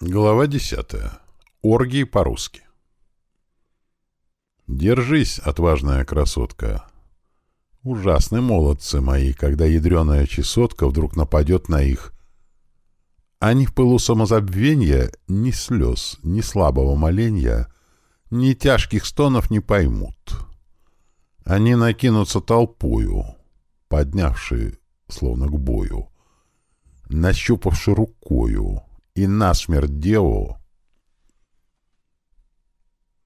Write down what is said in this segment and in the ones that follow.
Глава десятая. Оргии по-русски. Держись, отважная красотка. Ужасны молодцы мои, когда ядреная чесотка вдруг нападет на их. Они в пылу самозабвения ни слез, ни слабого моленья, ни тяжких стонов не поймут. Они накинутся толпою, поднявшие, словно к бою, нащупавши рукою, и насмерть деву.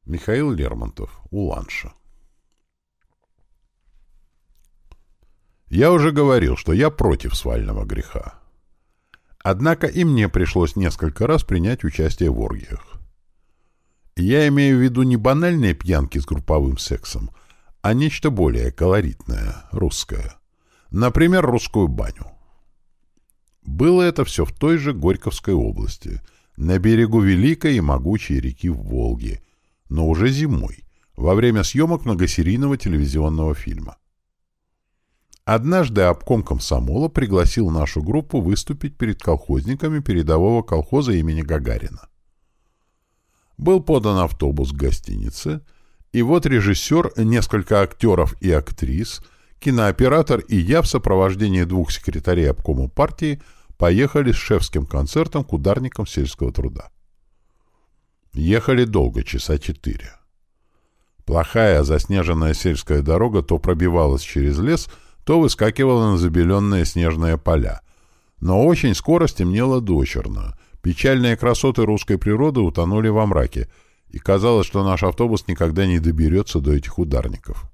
Михаил Лермонтов, Уланша. Я уже говорил, что я против свального греха. Однако и мне пришлось несколько раз принять участие в оргиях. Я имею в виду не банальные пьянки с групповым сексом, а нечто более колоритное, русское. Например, русскую баню. Было это все в той же Горьковской области, на берегу великой и могучей реки Волги, но уже зимой, во время съемок многосерийного телевизионного фильма. Однажды обком комсомола пригласил нашу группу выступить перед колхозниками передового колхоза имени Гагарина. Был подан автобус к гостинице, и вот режиссер, несколько актеров и актрис, кинооператор и я в сопровождении двух секретарей обкома партии поехали с шефским концертом к ударникам сельского труда. Ехали долго, часа четыре. Плохая заснеженная сельская дорога то пробивалась через лес, то выскакивала на забеленные снежные поля. Но очень скоро стемнело дочерно. Печальные красоты русской природы утонули во мраке, и казалось, что наш автобус никогда не доберется до этих ударников.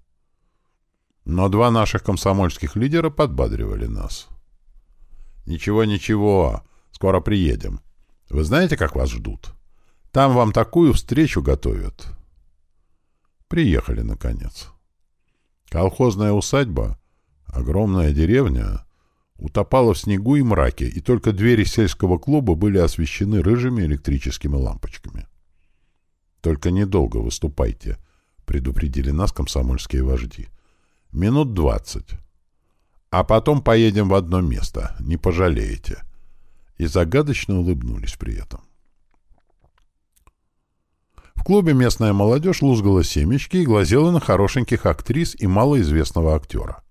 Но два наших комсомольских лидера подбадривали нас. «Ничего, ничего, скоро приедем. Вы знаете, как вас ждут? Там вам такую встречу готовят». Приехали, наконец. Колхозная усадьба, огромная деревня, утопала в снегу и мраке, и только двери сельского клуба были освещены рыжими электрическими лампочками. «Только недолго выступайте», — предупредили нас комсомольские вожди. «Минут двадцать». А потом поедем в одно место, не пожалеете. И загадочно улыбнулись при этом. В клубе местная молодежь лузгала семечки и глазела на хорошеньких актрис и малоизвестного актера.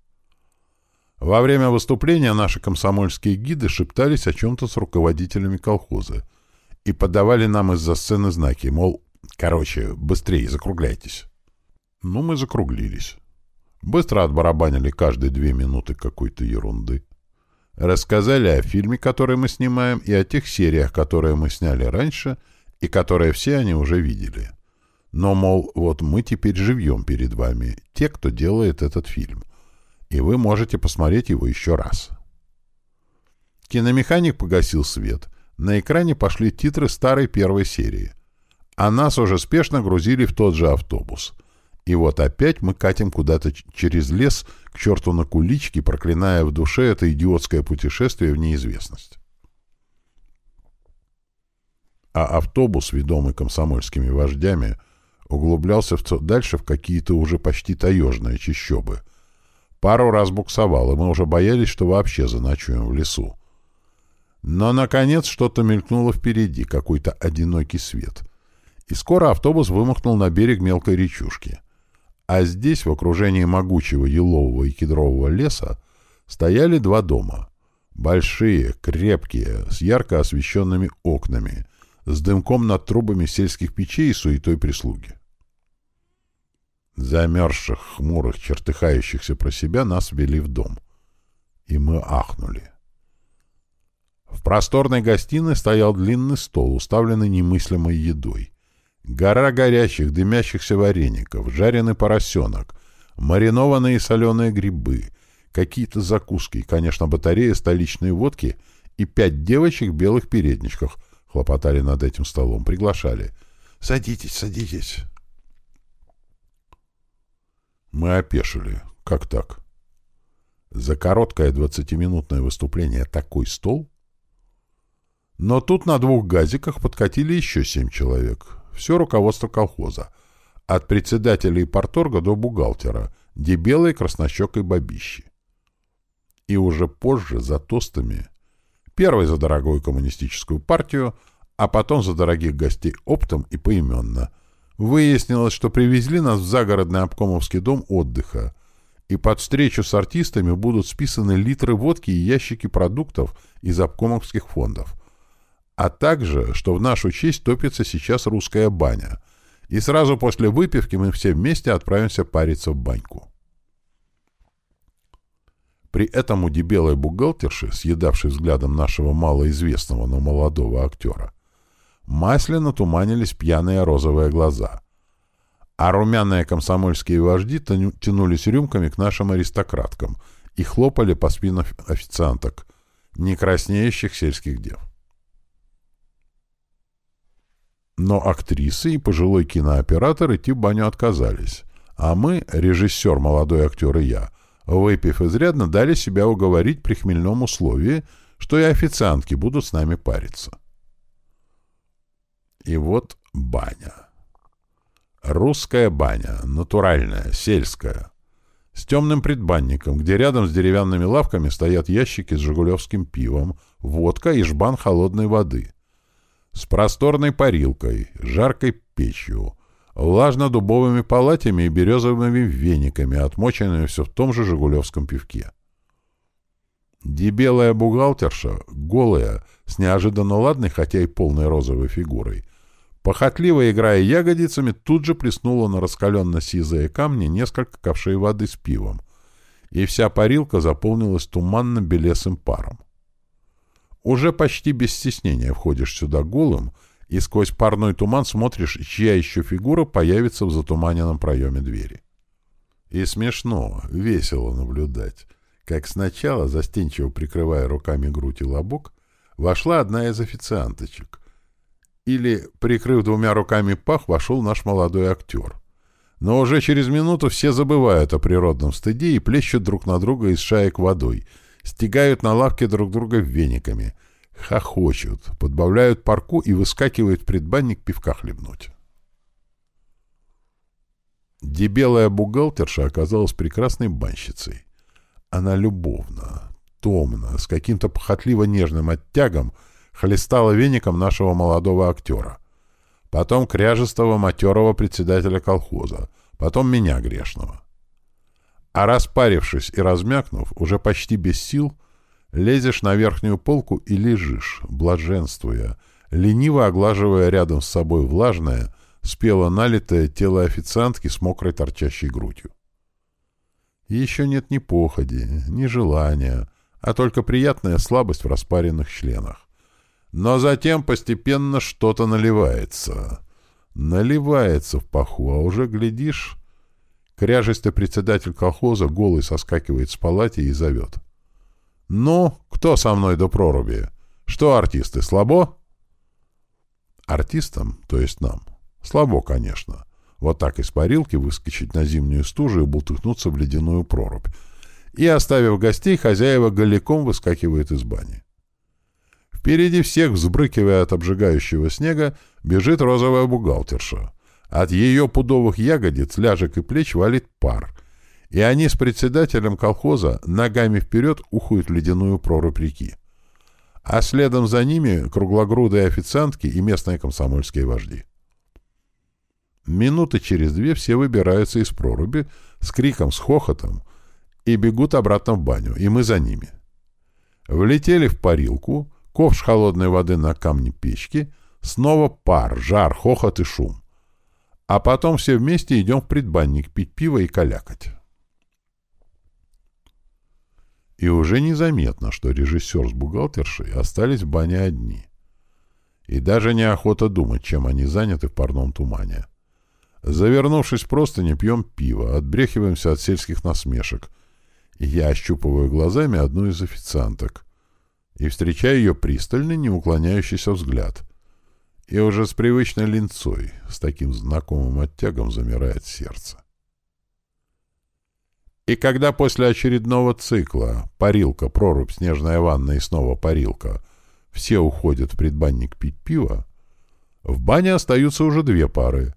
Во время выступления наши комсомольские гиды шептались о чем-то с руководителями колхоза и подавали нам из-за сцены знаки, мол, короче, быстрее закругляйтесь. Ну, мы закруглились. Быстро отбарабанили каждые две минуты какой-то ерунды. Рассказали о фильме, который мы снимаем, и о тех сериях, которые мы сняли раньше, и которые все они уже видели. Но, мол, вот мы теперь живьем перед вами, те, кто делает этот фильм, и вы можете посмотреть его еще раз. Киномеханик погасил свет. На экране пошли титры старой первой серии. А нас уже спешно грузили в тот же автобус — и вот опять мы катим куда-то через лес к черту на куличке, проклиная в душе это идиотское путешествие в неизвестность. А автобус, ведомый комсомольскими вождями, углублялся в дальше в какие-то уже почти таежные чащобы. Пару раз буксовал, и мы уже боялись, что вообще заночуем в лесу. Но, наконец, что-то мелькнуло впереди, какой-то одинокий свет. И скоро автобус вымахнул на берег мелкой речушки — а здесь, в окружении могучего елового и кедрового леса, стояли два дома. Большие, крепкие, с ярко освещенными окнами, с дымком над трубами сельских печей и суетой прислуги. Замерзших, хмурых, чертыхающихся про себя нас ввели в дом. И мы ахнули. В просторной гостиной стоял длинный стол, уставленный немыслимой едой. Гора горящих, дымящихся вареников, жареный поросенок, маринованные соленые грибы, какие-то закуски, конечно, батарея столичной водки и пять девочек в белых передничках хлопотали над этим столом, приглашали. «Садитесь, садитесь». Мы опешили. Как так? За короткое двадцатиминутное выступление такой стол? Но тут на двух газиках подкатили еще семь человек все руководство колхоза, от председателя и порторга до бухгалтера, дебелой краснощекой бабищи. И уже позже за тостами, первый за дорогую коммунистическую партию, а потом за дорогих гостей оптом и поименно. Выяснилось, что привезли нас в загородный обкомовский дом отдыха, и под встречу с артистами будут списаны литры водки и ящики продуктов из обкомовских фондов. А также, что в нашу честь топится сейчас русская баня, и сразу после выпивки мы все вместе отправимся париться в баньку. При этом у дебелой бухгалтерши, съедавшей взглядом нашего малоизвестного, но молодого актера, масляно туманились пьяные розовые глаза. А румяные комсомольские вожди тянулись рюмками к нашим аристократкам и хлопали по спинам официанток, не краснеющих сельских дев. Но актрисы и пожилой кинооператор идти в баню отказались, а мы, режиссер, молодой актер и я, выпив изрядно, дали себя уговорить при хмельном условии, что и официантки будут с нами париться. И вот баня. Русская баня, натуральная, сельская. С темным предбанником, где рядом с деревянными лавками стоят ящики с жигулевским пивом, водка и жбан холодной воды. С просторной парилкой, жаркой печью, влажно-дубовыми палатями и березовыми вениками, отмоченными все в том же жигулевском пивке. Дебелая бухгалтерша, голая, с неожиданно ладной, хотя и полной розовой фигурой, Похотливо играя ягодицами, тут же плеснула на раскаленно-сизые камни несколько ковшей воды с пивом, и вся парилка заполнилась туманно-белесым паром. Уже почти без стеснения входишь сюда голым, и сквозь парной туман смотришь, чья еще фигура появится в затуманенном проеме двери. И смешно, весело наблюдать, как сначала, застенчиво прикрывая руками грудь и лобок, вошла одна из официанточек — или, прикрыв двумя руками пах, вошел наш молодой актер. Но уже через минуту все забывают о природном стыде и плещут друг на друга из шаек водой, стегают на лавке друг друга вениками, хохочут, подбавляют парку и выскакивают в предбанник пивка хлебнуть. Дебелая бухгалтерша оказалась прекрасной банщицей. Она любовно, томно, с каким-то похотливо нежным оттягом — хлестала веником нашего молодого актера. Потом кряжестого матерого председателя колхоза. Потом меня грешного. А распарившись и размякнув, уже почти без сил, лезешь на верхнюю полку и лежишь, блаженствуя, лениво оглаживая рядом с собой влажное, спело налитое тело официантки с мокрой торчащей грудью. еще нет ни походи, ни желания, а только приятная слабость в распаренных членах. Но затем постепенно что-то наливается. Наливается в паху, а уже, глядишь, кряжистый председатель колхоза голый соскакивает с палати и зовет. «Ну, кто со мной до проруби? Что, артисты, слабо?» Артистам, то есть нам, слабо, конечно. Вот так из парилки выскочить на зимнюю стужу и бултыхнуться в ледяную прорубь. И, оставив гостей, хозяева голиком выскакивают из бани. Впереди всех, взбрыкивая от обжигающего снега, бежит розовая бухгалтерша. От ее пудовых ягодиц, ляжек и плеч валит пар. И они с председателем колхоза ногами вперед ухают в ледяную прорубь реки. А следом за ними круглогрудые официантки и местные комсомольские вожди. Минуты через две все выбираются из проруби с криком, с хохотом и бегут обратно в баню, и мы за ними. Влетели в парилку — ковш холодной воды на камне печки, снова пар, жар, хохот и шум. А потом все вместе идем в предбанник пить пиво и калякать. И уже незаметно, что режиссер с бухгалтершей остались в бане одни. И даже неохота думать, чем они заняты в парном тумане. Завернувшись просто не пьем пиво, отбрехиваемся от сельских насмешек. Я ощупываю глазами одну из официанток и встречаю ее пристальный, не уклоняющийся взгляд. И уже с привычной линцой, с таким знакомым оттягом замирает сердце. И когда после очередного цикла парилка, прорубь, снежная ванна и снова парилка все уходят в предбанник пить пиво, в бане остаются уже две пары.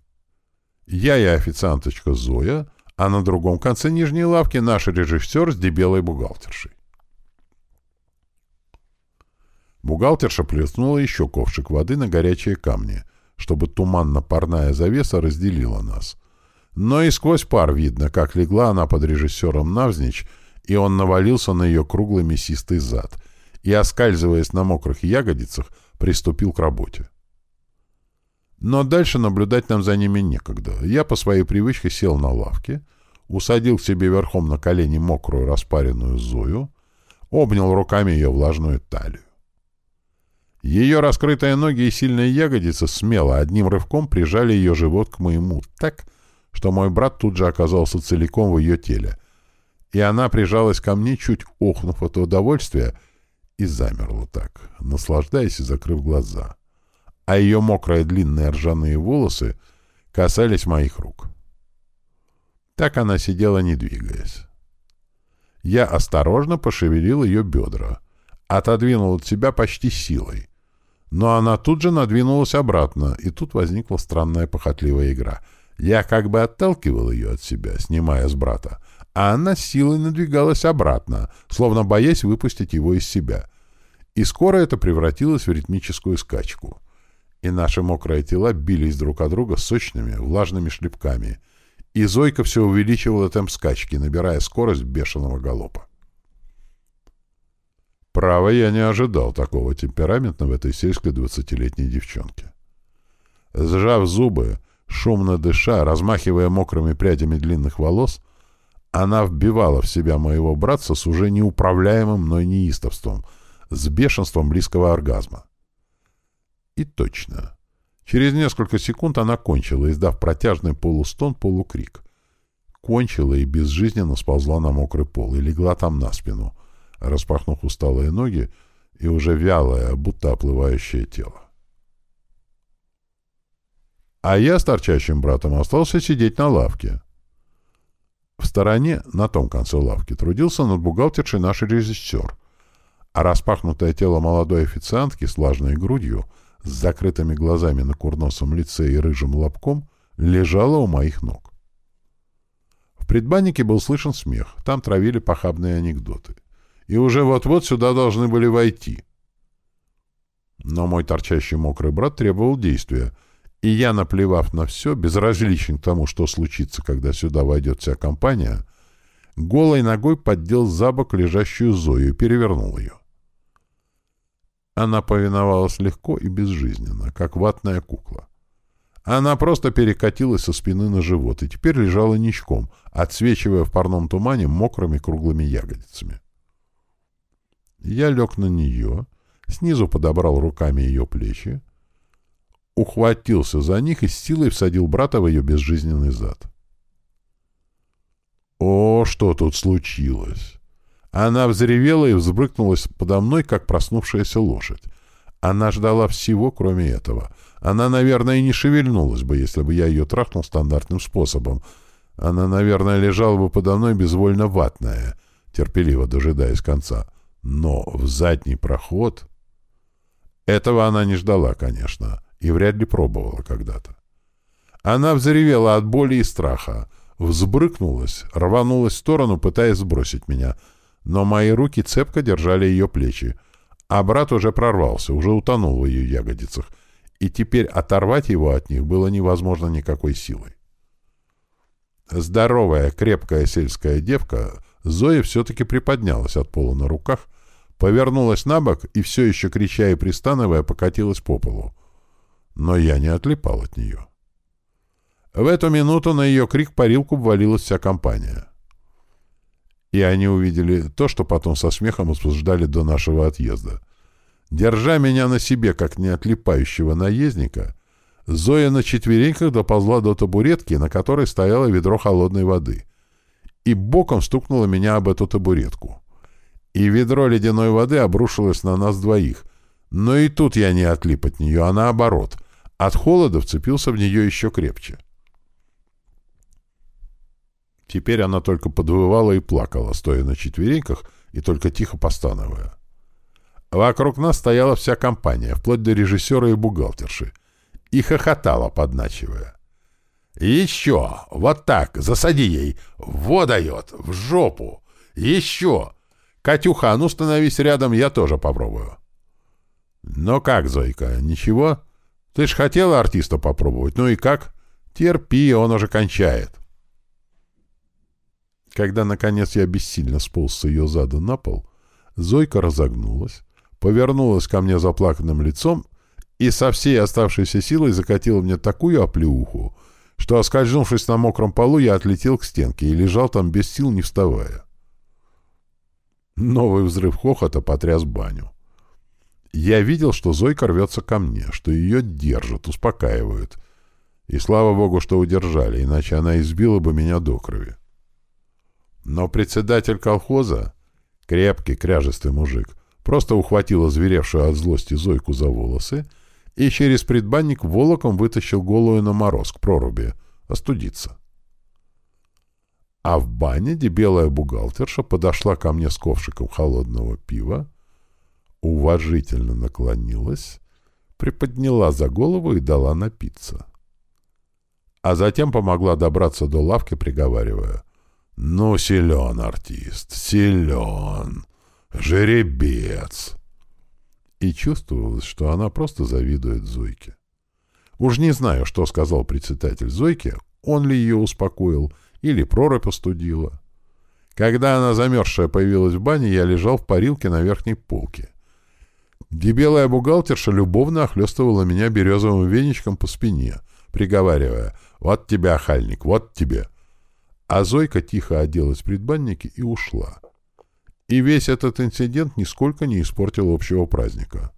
Я и официанточка Зоя, а на другом конце нижней лавки наш режиссер с дебелой бухгалтершей. Бухгалтерша плеснула еще ковшик воды на горячие камни, чтобы туманно-парная завеса разделила нас. Но и сквозь пар видно, как легла она под режиссером навзничь, и он навалился на ее круглый мясистый зад и, оскальзываясь на мокрых ягодицах, приступил к работе. Но дальше наблюдать нам за ними некогда. Я по своей привычке сел на лавке, усадил к себе верхом на колени мокрую распаренную Зою, обнял руками ее влажную талию. Ее раскрытые ноги и сильные ягодицы смело одним рывком прижали ее живот к моему так, что мой брат тут же оказался целиком в ее теле, и она прижалась ко мне, чуть охнув от удовольствия, и замерла так, наслаждаясь и закрыв глаза. А ее мокрые длинные ржаные волосы касались моих рук. Так она сидела, не двигаясь. Я осторожно пошевелил ее бедра, отодвинул от себя почти силой. Но она тут же надвинулась обратно, и тут возникла странная похотливая игра. Я как бы отталкивал ее от себя, снимая с брата, а она силой надвигалась обратно, словно боясь выпустить его из себя. И скоро это превратилось в ритмическую скачку. И наши мокрые тела бились друг от друга сочными, влажными шлепками. И Зойка все увеличивала темп скачки, набирая скорость бешеного галопа. Право, я не ожидал такого темперамента в этой сельской двадцатилетней девчонке. Сжав зубы, шумно дыша, размахивая мокрыми прядями длинных волос, она вбивала в себя моего братца с уже неуправляемым мной неистовством, с бешенством близкого оргазма. И точно. Через несколько секунд она кончила, издав протяжный полустон-полукрик. Кончила и безжизненно сползла на мокрый пол и легла там на спину — распахнув усталые ноги и уже вялое, будто оплывающее тело. А я с торчащим братом остался сидеть на лавке. В стороне, на том конце лавки, трудился над бухгалтершей наш режиссер, а распахнутое тело молодой официантки с влажной грудью, с закрытыми глазами на курносом лице и рыжим лобком, лежало у моих ног. В предбаннике был слышен смех, там травили похабные анекдоты и уже вот-вот сюда должны были войти. Но мой торчащий мокрый брат требовал действия, и я, наплевав на все, безразличен к тому, что случится, когда сюда войдет вся компания, голой ногой поддел за бок лежащую Зою и перевернул ее. Она повиновалась легко и безжизненно, как ватная кукла. Она просто перекатилась со спины на живот и теперь лежала ничком, отсвечивая в парном тумане мокрыми круглыми ягодицами. Я лег на нее, снизу подобрал руками ее плечи, ухватился за них и с силой всадил брата в ее безжизненный зад. О, что тут случилось! Она взревела и взбрыкнулась подо мной, как проснувшаяся лошадь. Она ждала всего, кроме этого. Она, наверное, и не шевельнулась бы, если бы я ее трахнул стандартным способом. Она, наверное, лежала бы подо мной безвольно ватная, терпеливо дожидаясь конца. Но в задний проход... Этого она не ждала, конечно, и вряд ли пробовала когда-то. Она взревела от боли и страха, взбрыкнулась, рванулась в сторону, пытаясь сбросить меня, но мои руки цепко держали ее плечи, а брат уже прорвался, уже утонул в ее ягодицах, и теперь оторвать его от них было невозможно никакой силой. Здоровая, крепкая сельская девка Зоя все-таки приподнялась от пола на руках, повернулась на бок и, все еще крича и пристановая, покатилась по полу. Но я не отлипал от нее. В эту минуту на ее крик парилку ввалилась вся компания. И они увидели то, что потом со смехом обсуждали до нашего отъезда. Держа меня на себе, как неотлипающего наездника, Зоя на четвереньках доползла до табуретки, на которой стояло ведро холодной воды, и боком стукнула меня об эту табуретку. И ведро ледяной воды обрушилось на нас двоих. Но и тут я не отлип от нее, а наоборот. От холода вцепился в нее еще крепче. Теперь она только подвывала и плакала, стоя на четвереньках и только тихо постановая. Вокруг нас стояла вся компания, вплоть до режиссера и бухгалтерши, и хохотала, подначивая. «Еще! Вот так! Засади ей! Во дает! В жопу! Еще! Катюха, а ну становись рядом, я тоже попробую!» «Ну как, Зойка, ничего? Ты ж хотела артиста попробовать, ну и как? Терпи, он уже кончает». Когда, наконец, я бессильно сполз с ее зада на пол, Зойка разогнулась, повернулась ко мне заплаканным лицом и со всей оставшейся силой закатила мне такую оплеуху, что, оскользнувшись на мокром полу, я отлетел к стенке и лежал там без сил, не вставая. Новый взрыв хохота потряс баню. Я видел, что Зойка рвется ко мне, что ее держат, успокаивают. И слава богу, что удержали, иначе она избила бы меня до крови. Но председатель колхоза, крепкий, кряжестый мужик, просто ухватил озверевшую от злости Зойку за волосы и через предбанник волоком вытащил голую на мороз к проруби, остудиться. А в бане дебелая бухгалтерша подошла ко мне с ковшиком холодного пива, уважительно наклонилась, приподняла за голову и дала напиться. А затем помогла добраться до лавки, приговаривая. «Ну, силен артист, силен, жеребец!» И чувствовалось, что она просто завидует Зойке. Уж не знаю, что сказал председатель Зойке, он ли ее успокоил, или прорубь остудила. Когда она замерзшая появилась в бане, я лежал в парилке на верхней полке. Дебелая бухгалтерша любовно охлестывала меня березовым веничком по спине, приговаривая «Вот тебе, охальник, вот тебе!» А Зойка тихо оделась в предбаннике и ушла. И весь этот инцидент нисколько не испортил общего праздника.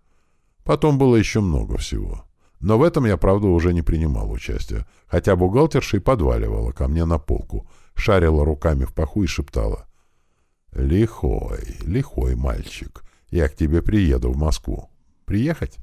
Потом было еще много всего. Но в этом я, правда, уже не принимал участия, хотя бухгалтерша и подваливала ко мне на полку, шарила руками в паху и шептала. «Лихой, лихой мальчик, я к тебе приеду в Москву. Приехать?»